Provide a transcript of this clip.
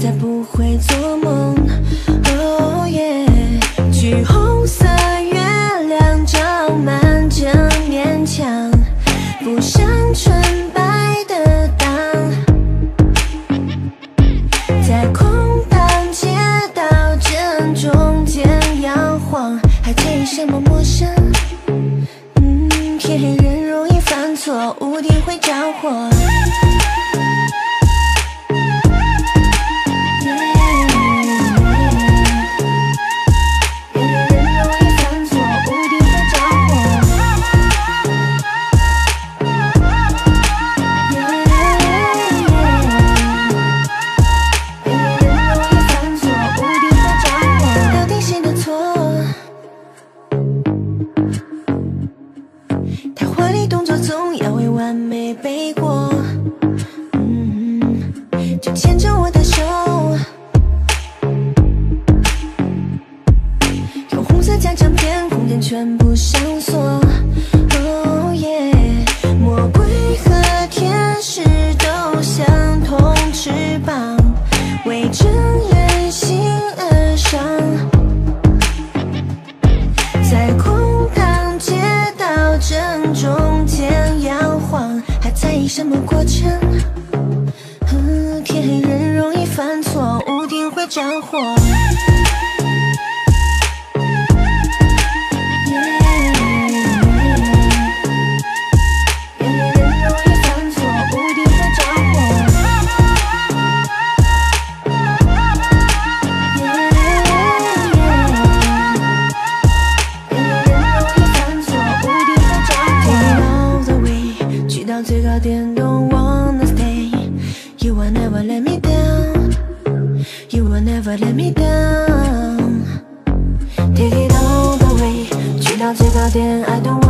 再不会做梦哦耶橘红色月亮照满整面墙不上纯白的当在空荡街道正中间摇晃还介意什么陌生？嗯天黑人容易犯错屋顶会着火总要为完美背锅。嗯就牵着我的手。用红色将整片空间全部上什么过程？天黑人容易犯错，屋顶会着火。到最高点，Don't wanna stay。You will never let me down. You will never let me down. Take it all the way，去到最高点，I don't wanna